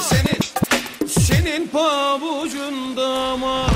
Senin, senin pabucunda mı?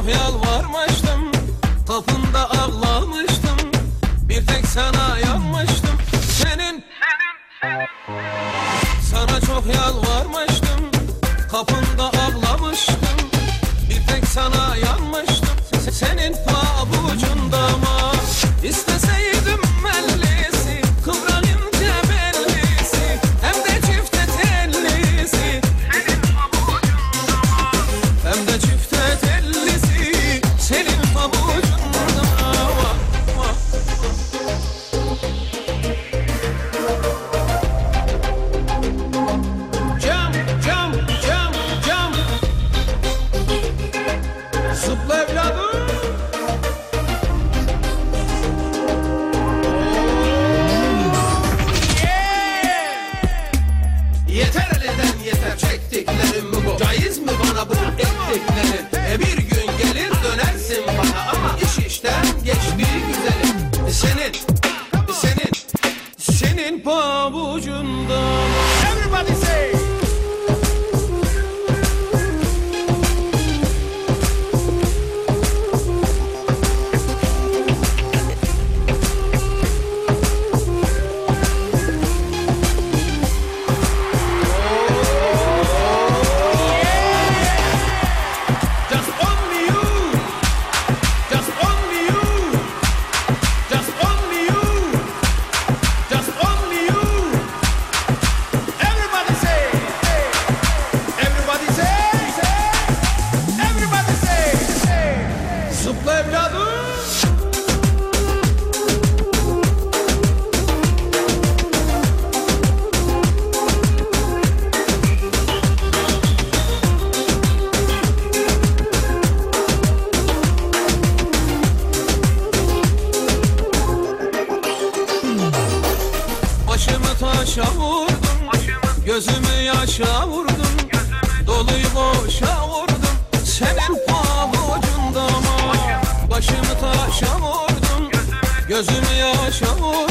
çok yalvarmıştım Kapında ağlamıştım. Bir tek sana yanmıştım. Senin Sana çok yalvarmıştım. Kapında ağlamıştım. Bir tek sana yanmıştım. Senin pabucunda ama İsteseydim pabucunda. yaşa vurdum. Gözümü yaşa vurdum. Doluyu boşa vurdum. Senin pavucunda ama Başımı taşa vurdum. Gözümü, Gözümü yaşa vurdum.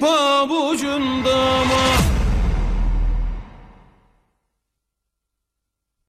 pabucunda